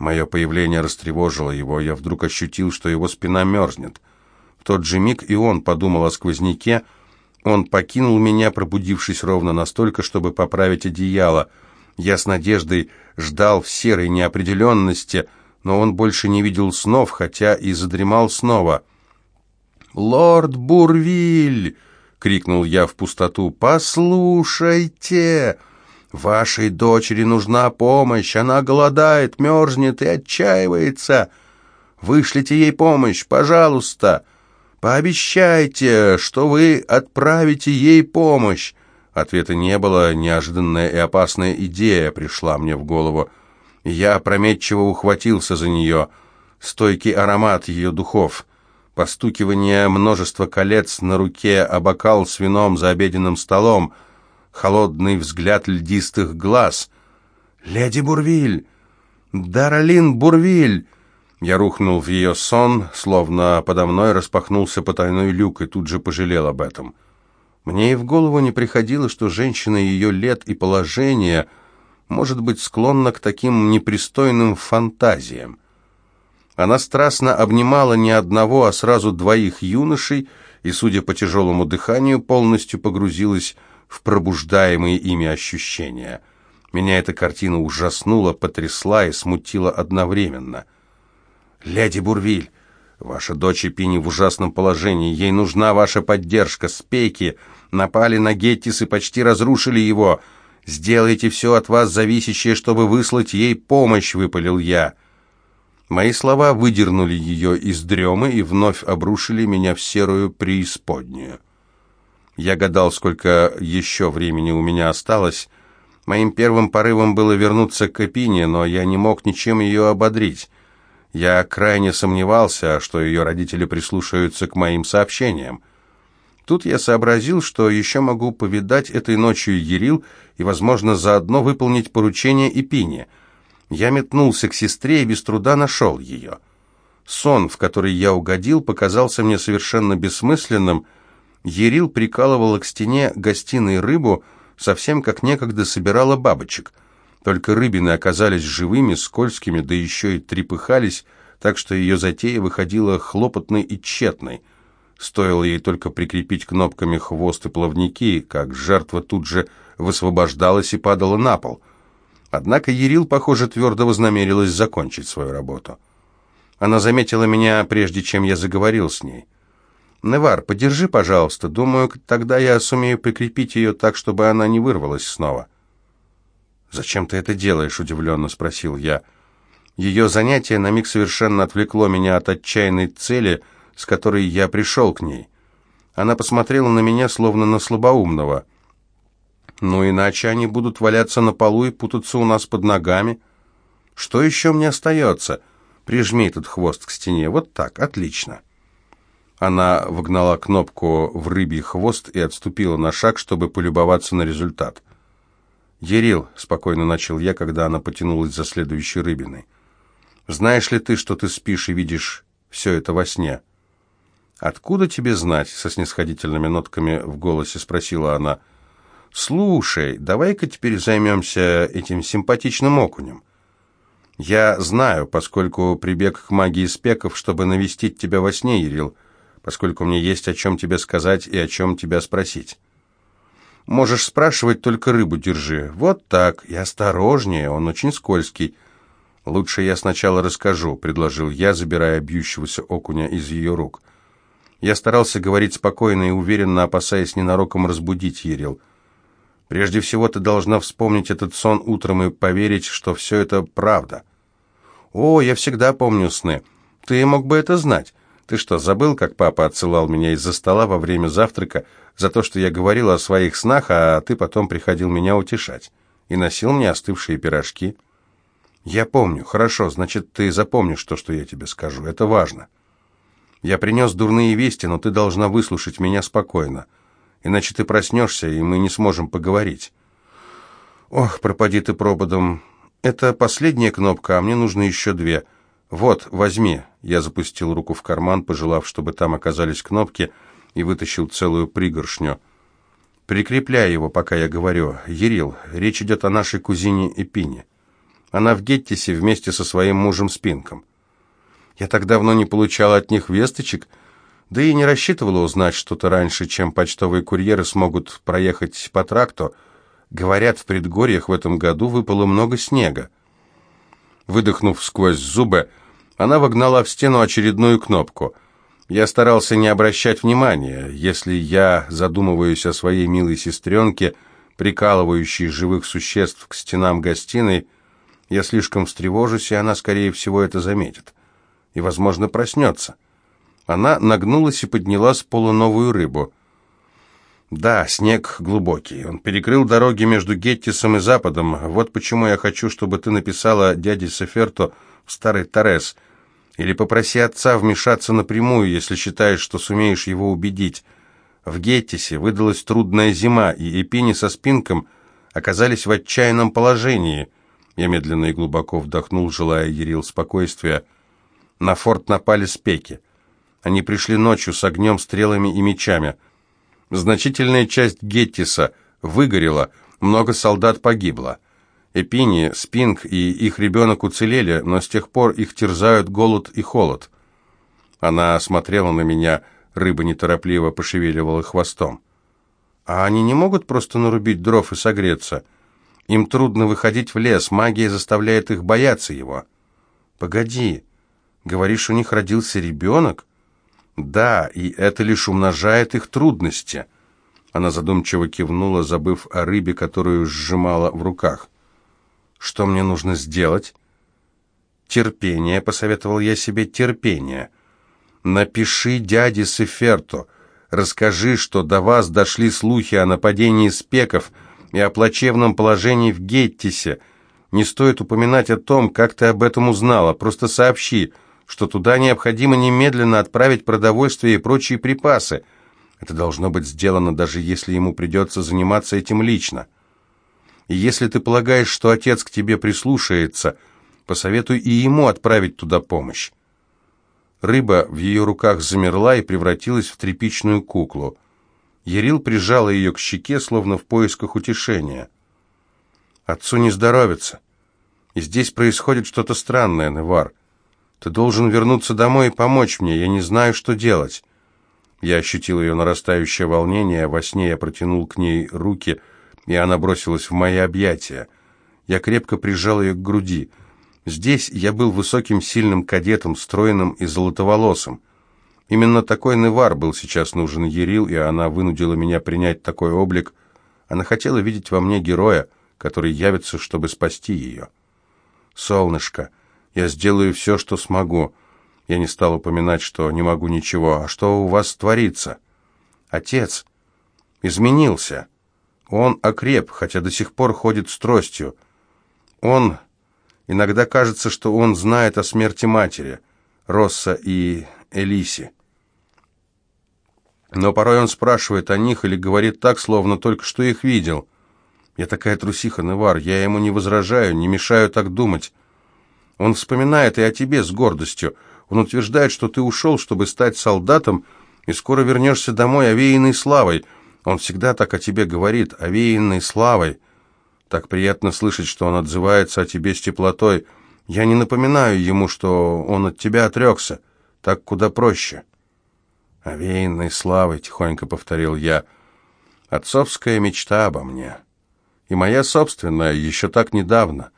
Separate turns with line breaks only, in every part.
Мое появление растревожило его, я вдруг ощутил, что его спина мерзнет. В тот же миг и он подумал о сквозняке. Он покинул меня, пробудившись ровно настолько, чтобы поправить одеяло. Я с надеждой ждал в серой неопределенности, но он больше не видел снов, хотя и задремал снова. «Лорд Бурвиль!» — крикнул я в пустоту. «Послушайте!» Вашей дочери нужна помощь, она голодает, мерзнет и отчаивается. Вышлите ей помощь, пожалуйста. Пообещайте, что вы отправите ей помощь. Ответа не было, неожиданная и опасная идея пришла мне в голову. Я опрометчиво ухватился за нее. Стойкий аромат ее духов, постукивание множества колец на руке, а бокал с вином за обеденным столом — холодный взгляд льдистых глаз. «Леди Бурвиль! Даралин Бурвиль!» Я рухнул в ее сон, словно подо мной распахнулся потайной люк, и тут же пожалел об этом. Мне и в голову не приходило, что женщина ее лет и положения может быть склонна к таким непристойным фантазиям. Она страстно обнимала не одного, а сразу двоих юношей, и, судя по тяжелому дыханию, полностью погрузилась в пробуждаемые ими ощущения. Меня эта картина ужаснула, потрясла и смутила одновременно. «Леди Бурвиль, ваша дочь Эпини в ужасном положении, ей нужна ваша поддержка. Спейки напали на Геттис и почти разрушили его. Сделайте все от вас зависящее, чтобы выслать ей помощь», — выпалил я. Мои слова выдернули ее из дремы и вновь обрушили меня в серую преисподнюю. Я гадал, сколько еще времени у меня осталось. Моим первым порывом было вернуться к Эпине, но я не мог ничем ее ободрить. Я крайне сомневался, что ее родители прислушаются к моим сообщениям. Тут я сообразил, что еще могу повидать этой ночью Ерил и, возможно, заодно выполнить поручение Эпине. Я метнулся к сестре и без труда нашел ее. Сон, в который я угодил, показался мне совершенно бессмысленным, Ерил прикалывала к стене гостиной рыбу, совсем как некогда собирала бабочек. Только рыбины оказались живыми, скользкими, да еще и трепыхались, так что ее затея выходила хлопотной и тщетной. Стоило ей только прикрепить кнопками хвост и плавники, как жертва тут же высвобождалась и падала на пол. Однако Ерил, похоже, твердо вознамерилась закончить свою работу. Она заметила меня, прежде чем я заговорил с ней. «Невар, подержи, пожалуйста. Думаю, тогда я сумею прикрепить ее так, чтобы она не вырвалась снова». «Зачем ты это делаешь?» – удивленно спросил я. Ее занятие на миг совершенно отвлекло меня от отчаянной цели, с которой я пришел к ней. Она посмотрела на меня, словно на слабоумного. «Ну, иначе они будут валяться на полу и путаться у нас под ногами. Что еще мне остается? Прижми этот хвост к стене. Вот так, отлично». Она вогнала кнопку в рыбий хвост и отступила на шаг, чтобы полюбоваться на результат. «Ерил», — спокойно начал я, когда она потянулась за следующей рыбиной, — «знаешь ли ты, что ты спишь и видишь все это во сне?» «Откуда тебе знать?» — со снисходительными нотками в голосе спросила она. «Слушай, давай-ка теперь займемся этим симпатичным окунем. Я знаю, поскольку прибег к магии спеков, чтобы навестить тебя во сне, Ерил, — поскольку мне есть о чем тебе сказать и о чем тебя спросить. Можешь спрашивать, только рыбу держи. Вот так, и осторожнее, он очень скользкий. Лучше я сначала расскажу, предложил я, забирая бьющегося окуня из ее рук. Я старался говорить спокойно и уверенно, опасаясь ненароком разбудить Ерил. Прежде всего ты должна вспомнить этот сон утром и поверить, что все это правда. О, я всегда помню сны. Ты мог бы это знать. Ты что, забыл, как папа отсылал меня из-за стола во время завтрака за то, что я говорил о своих снах, а ты потом приходил меня утешать и носил мне остывшие пирожки? Я помню. Хорошо, значит, ты запомнишь то, что я тебе скажу. Это важно. Я принес дурные вести, но ты должна выслушать меня спокойно. Иначе ты проснешься, и мы не сможем поговорить. Ох, пропади ты прободом. Это последняя кнопка, а мне нужно еще две — «Вот, возьми». Я запустил руку в карман, пожелав, чтобы там оказались кнопки, и вытащил целую пригоршню. «Прикрепляй его, пока я говорю. Ерил, речь идет о нашей кузине Эпине. Она в Геттисе вместе со своим мужем Спинком. Я так давно не получала от них весточек, да и не рассчитывала узнать что-то раньше, чем почтовые курьеры смогут проехать по тракту. Говорят, в предгорьях в этом году выпало много снега. Выдохнув сквозь зубы, она вогнала в стену очередную кнопку. Я старался не обращать внимания. Если я задумываюсь о своей милой сестренке, прикалывающей живых существ к стенам гостиной, я слишком встревожусь, и она, скорее всего, это заметит. И, возможно, проснется. Она нагнулась и подняла с пола новую рыбу. Да, снег глубокий. Он перекрыл дороги между Геттисом и Западом. Вот почему я хочу, чтобы ты написала дяде Сеферту в Старый Торрес. Или попроси отца вмешаться напрямую, если считаешь, что сумеешь его убедить. В Геттисе выдалась трудная зима, и Эпини со Спинком оказались в отчаянном положении. Я медленно и глубоко вдохнул, желая Ерил спокойствия. На форт напали спеки. Они пришли ночью с огнем, стрелами и мечами — Значительная часть Геттиса выгорела, много солдат погибло. Эпини, Спинг и их ребенок уцелели, но с тех пор их терзают голод и холод. Она смотрела на меня, рыба неторопливо пошевеливала хвостом. А они не могут просто нарубить дров и согреться? Им трудно выходить в лес, магия заставляет их бояться его. Погоди, говоришь, у них родился ребенок? Да, и это лишь умножает их трудности. Она задумчиво кивнула, забыв о рыбе, которую сжимала в руках. Что мне нужно сделать? Терпение, посоветовал я себе, терпение. Напиши дяде Сеферту, расскажи, что до вас дошли слухи о нападении спеков и о плачевном положении в Геттисе. Не стоит упоминать о том, как ты об этом узнала, просто сообщи – что туда необходимо немедленно отправить продовольствие и прочие припасы. Это должно быть сделано, даже если ему придется заниматься этим лично. Если ты полагаешь, что отец к тебе прислушается, посоветуй и ему отправить туда помощь. Рыба в ее руках замерла и превратилась в тряпичную куклу. Ерил прижала ее к щеке, словно в поисках утешения. «Отцу не здоровится. И здесь происходит что-то странное, Невар. Ты должен вернуться домой и помочь мне. Я не знаю, что делать». Я ощутил ее нарастающее волнение. Во сне я протянул к ней руки, и она бросилась в мои объятия. Я крепко прижал ее к груди. Здесь я был высоким, сильным кадетом, стройным и золотоволосым. Именно такой Невар был сейчас нужен Ерил, и она вынудила меня принять такой облик. Она хотела видеть во мне героя, который явится, чтобы спасти ее. «Солнышко», я сделаю все, что смогу. Я не стал упоминать, что не могу ничего. А что у вас творится? Отец изменился. Он окреп, хотя до сих пор ходит с тростью. Он... Иногда кажется, что он знает о смерти матери, Росса и Элиси. Но порой он спрашивает о них или говорит так, словно только что их видел. Я такая трусиха, Невар, я ему не возражаю, не мешаю так думать. Он вспоминает и о тебе с гордостью. Он утверждает, что ты ушел, чтобы стать солдатом, и скоро вернешься домой овеянной славой. Он всегда так о тебе говорит, овеянной славой. Так приятно слышать, что он отзывается о тебе с теплотой. Я не напоминаю ему, что он от тебя отрекся. Так куда проще. «Овеянной славой», — тихонько повторил я. «Отцовская мечта обо мне. И моя собственная, еще так недавно.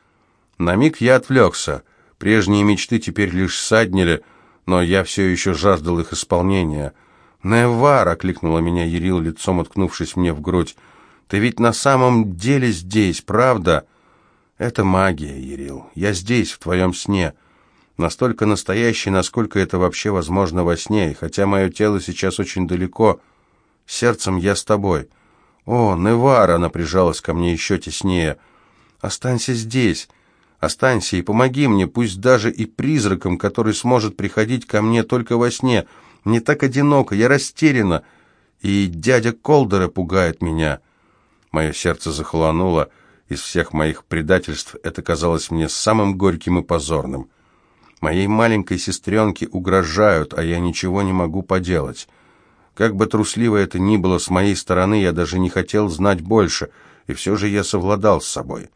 На миг я отвлекся». Прежние мечты теперь лишь саднили, но я все еще жаждал их исполнения. «Невар!» — окликнула меня Ерил, лицом уткнувшись мне в грудь. «Ты ведь на самом деле здесь, правда?» «Это магия, Ерил. Я здесь, в твоем сне. Настолько настоящий, насколько это вообще возможно во сне, и хотя мое тело сейчас очень далеко, сердцем я с тобой». «О, Невар!» — она прижалась ко мне еще теснее. «Останься здесь. Останься и помоги мне, пусть даже и призраком, который сможет приходить ко мне только во сне. Мне так одиноко, я растеряна, и дядя Колдера пугает меня». Мое сердце захолонуло. Из всех моих предательств это казалось мне самым горьким и позорным. Моей маленькой сестренке угрожают, а я ничего не могу поделать. Как бы трусливо это ни было с моей стороны, я даже не хотел знать больше, и все же я совладал с собой.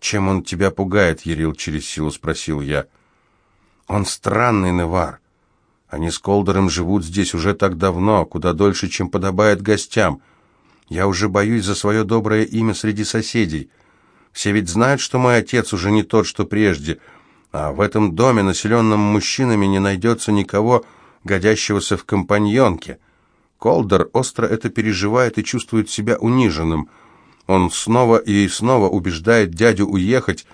«Чем он тебя пугает, Ерил?» — через силу спросил я. «Он странный, Невар. Они с Колдером живут здесь уже так давно, куда дольше, чем подобает гостям. Я уже боюсь за свое доброе имя среди соседей. Все ведь знают, что мой отец уже не тот, что прежде, а в этом доме, населенном мужчинами, не найдется никого, годящегося в компаньонке. Колдер остро это переживает и чувствует себя униженным. Он снова и снова убеждает дядю уехать,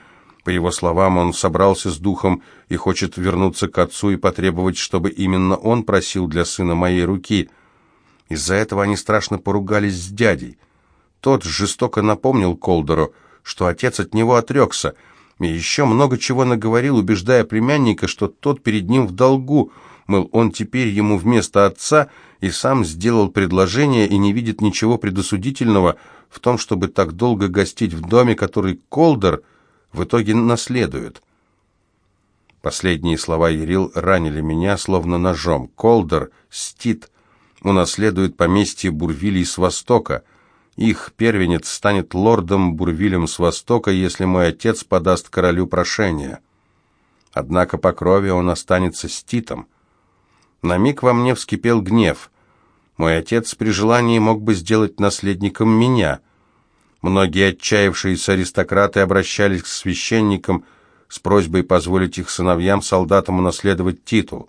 по его словам, он собрался с духом и хочет вернуться к отцу и потребовать, чтобы именно он просил для сына моей руки. Из-за этого они страшно поругались с дядей. Тот жестоко напомнил Колдору, что отец от него отрекся, и еще много чего наговорил, убеждая племянника, что тот перед ним в долгу, мол, он теперь ему вместо отца и сам сделал предложение и не видит ничего предосудительного в том, чтобы так долго гостить в доме, который Колдор в итоге наследует. Последние слова Ерил ранили меня, словно ножом. Колдер, Стит, унаследует поместье Бурвилей с востока. Их первенец станет лордом Бурвилем с востока, если мой отец подаст королю прошение. Однако по крови он останется Ститом. На миг во мне вскипел гнев. Мой отец при желании мог бы сделать наследником меня — Многие отчаявшиеся аристократы обращались к священникам с просьбой позволить их сыновьям-солдатам унаследовать титул.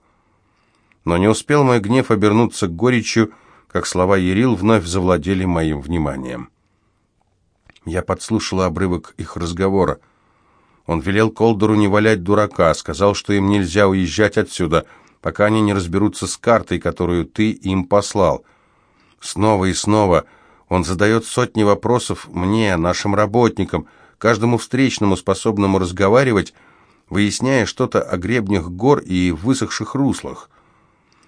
Но не успел мой гнев обернуться к горечью, как слова Ерил вновь завладели моим вниманием. Я подслушала обрывок их разговора. Он велел Колдору не валять дурака, сказал, что им нельзя уезжать отсюда, пока они не разберутся с картой, которую ты им послал. Снова и снова он задает сотни вопросов мне, нашим работникам, каждому встречному, способному разговаривать, выясняя что-то о гребнях гор и высохших руслах.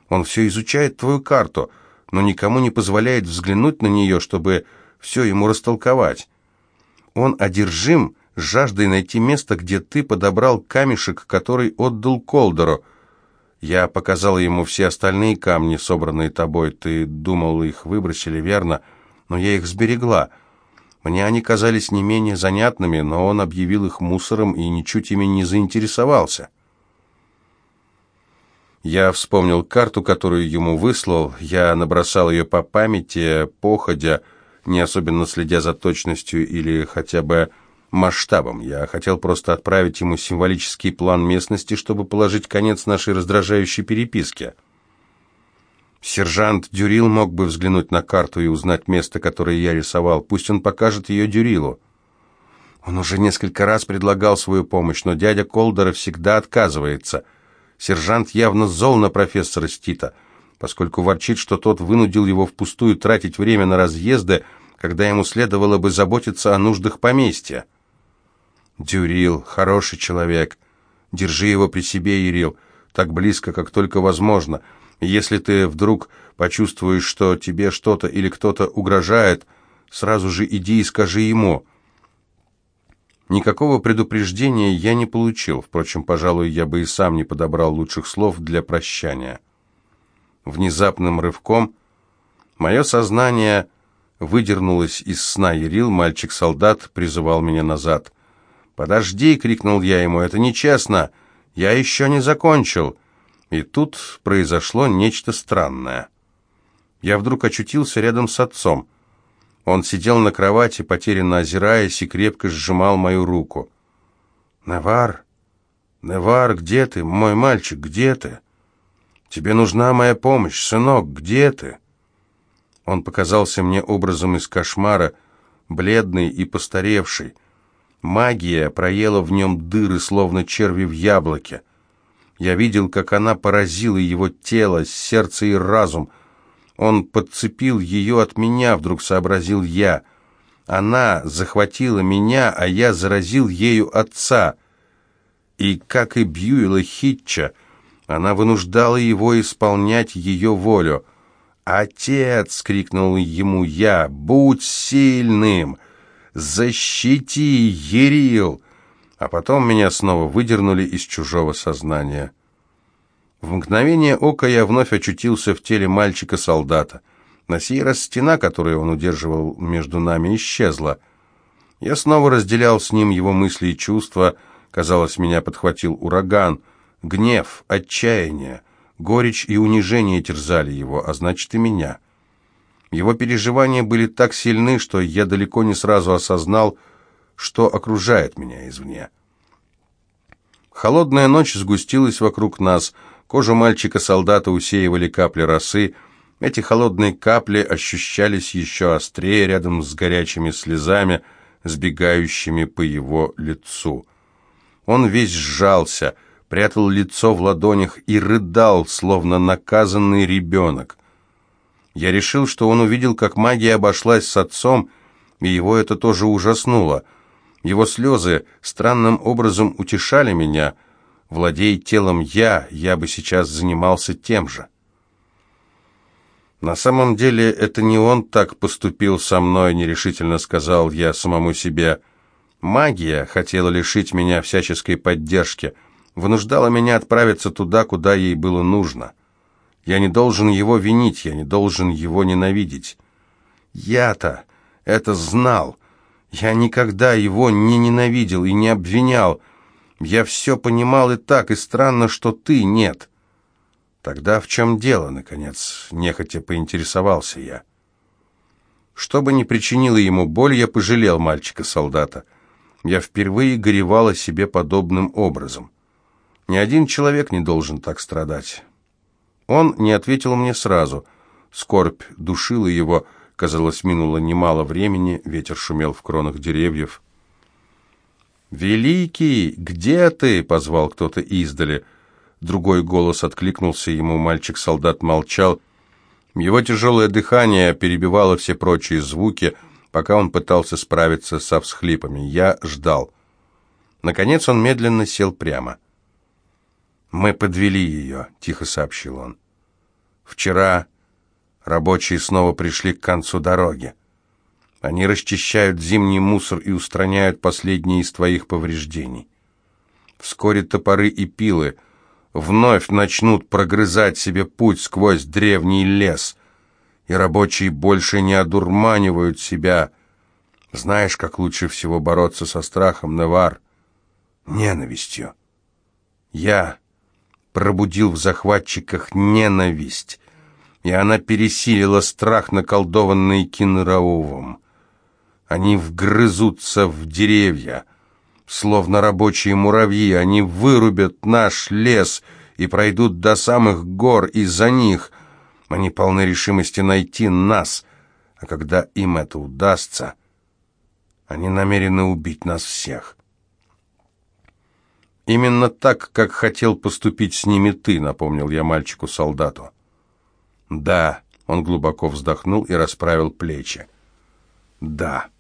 Он все изучает твою карту, но никому не позволяет взглянуть на нее, чтобы все ему растолковать. Он одержим жаждой найти место, где ты подобрал камешек, который отдал Колдору. Я показал ему все остальные камни, собранные тобой. Ты думал, их выбросили, верно?» Но я их сберегла. Мне они казались не менее занятными, но он объявил их мусором и ничуть ими не заинтересовался. Я вспомнил карту, которую ему выслал, я набросал ее по памяти, походя, не особенно следя за точностью или хотя бы масштабом. Я хотел просто отправить ему символический план местности, чтобы положить конец нашей раздражающей переписке. Сержант Дюрил мог бы взглянуть на карту и узнать место, которое я рисовал. Пусть он покажет ее Дюрилу. Он уже несколько раз предлагал свою помощь, но дядя Колдера всегда отказывается. Сержант явно зол на профессора Стита, поскольку ворчит, что тот вынудил его впустую тратить время на разъезды, когда ему следовало бы заботиться о нуждах поместья. Дюрил, хороший человек. Держи его при себе, Ерил, так близко, как только возможно. Если ты вдруг почувствуешь, что тебе что-то или кто-то угрожает, сразу же иди и скажи ему. Никакого предупреждения я не получил, впрочем, пожалуй, я бы и сам не подобрал лучших слов для прощания. Внезапным рывком мое сознание выдернулось из сна Ерил, мальчик-солдат призывал меня назад. «Подожди!» — крикнул я ему. «Это нечестно! Я еще не закончил!» И тут произошло нечто странное. Я вдруг очутился рядом с отцом. Он сидел на кровати, потерянно озираясь, и крепко сжимал мою руку. «Невар! Невар, где ты, мой мальчик, где ты? Тебе нужна моя помощь, сынок, где ты?» Он показался мне образом из кошмара, бледный и постаревший. Магия проела в нем дыры, словно черви в яблоке. Я видел, как она поразила его тело, сердце и разум. Он подцепил ее от меня, вдруг сообразил я. Она захватила меня, а я заразил ею отца. И, как и Бьюила Хитча, она вынуждала его исполнять ее волю. «Отец!» — крикнул ему я. «Будь сильным! Защити, Ерил!» А потом меня снова выдернули из чужого сознания. В мгновение ока я вновь очутился в теле мальчика-солдата. На сей раз стена, которую он удерживал между нами, исчезла. Я снова разделял с ним его мысли и чувства. Казалось, меня подхватил ураган. Гнев, отчаяние, горечь и унижение терзали его, а значит и меня. Его переживания были так сильны, что я далеко не сразу осознал, что окружает меня извне. Холодная ночь сгустилась вокруг нас, кожу мальчика-солдата усеивали капли росы, эти холодные капли ощущались еще острее рядом с горячими слезами, сбегающими по его лицу. Он весь сжался, прятал лицо в ладонях и рыдал, словно наказанный ребенок. Я решил, что он увидел, как магия обошлась с отцом, и его это тоже ужаснуло. Его слезы странным образом утешали меня. Владея телом я, я бы сейчас занимался тем же. «На самом деле это не он так поступил со мной», — нерешительно сказал я самому себе. «Магия хотела лишить меня всяческой поддержки, вынуждала меня отправиться туда, куда ей было нужно. Я не должен его винить, я не должен его ненавидеть. Я-то это знал. Я никогда его не ненавидел и не обвинял. Я все понимал и так, и странно, что ты нет». «Тогда в чем дело?» — наконец, нехотя поинтересовался я. Что бы ни причинило ему боль, я пожалел мальчика-солдата. Я впервые горевал о себе подобным образом. Ни один человек не должен так страдать. Он не ответил мне сразу. Скорбь душила его, казалось, минуло немало времени, ветер шумел в кронах деревьев. «Великий, где ты?» — позвал кто-то издали. Другой голос откликнулся ему, мальчик-солдат молчал. Его тяжелое дыхание перебивало все прочие звуки, пока он пытался справиться со всхлипами. Я ждал. Наконец он медленно сел прямо. «Мы подвели ее», — тихо сообщил он. «Вчера рабочие снова пришли к концу дороги. Они расчищают зимний мусор и устраняют последние из твоих повреждений. Вскоре топоры и пилы — вновь начнут прогрызать себе путь сквозь древний лес, и рабочие больше не одурманивают себя. Знаешь, как лучше всего бороться со страхом, Невар? Ненавистью. Я пробудил в захватчиках ненависть, и она пересилила страх, наколдованный Кинраувом. Они вгрызутся в деревья, Словно рабочие муравьи, они вырубят наш лес и пройдут до самых гор, и за них они полны решимости найти нас, а когда им это удастся, они намерены убить нас всех. «Именно так, как хотел поступить с ними ты», — напомнил я мальчику-солдату. «Да», — он глубоко вздохнул и расправил плечи. «Да».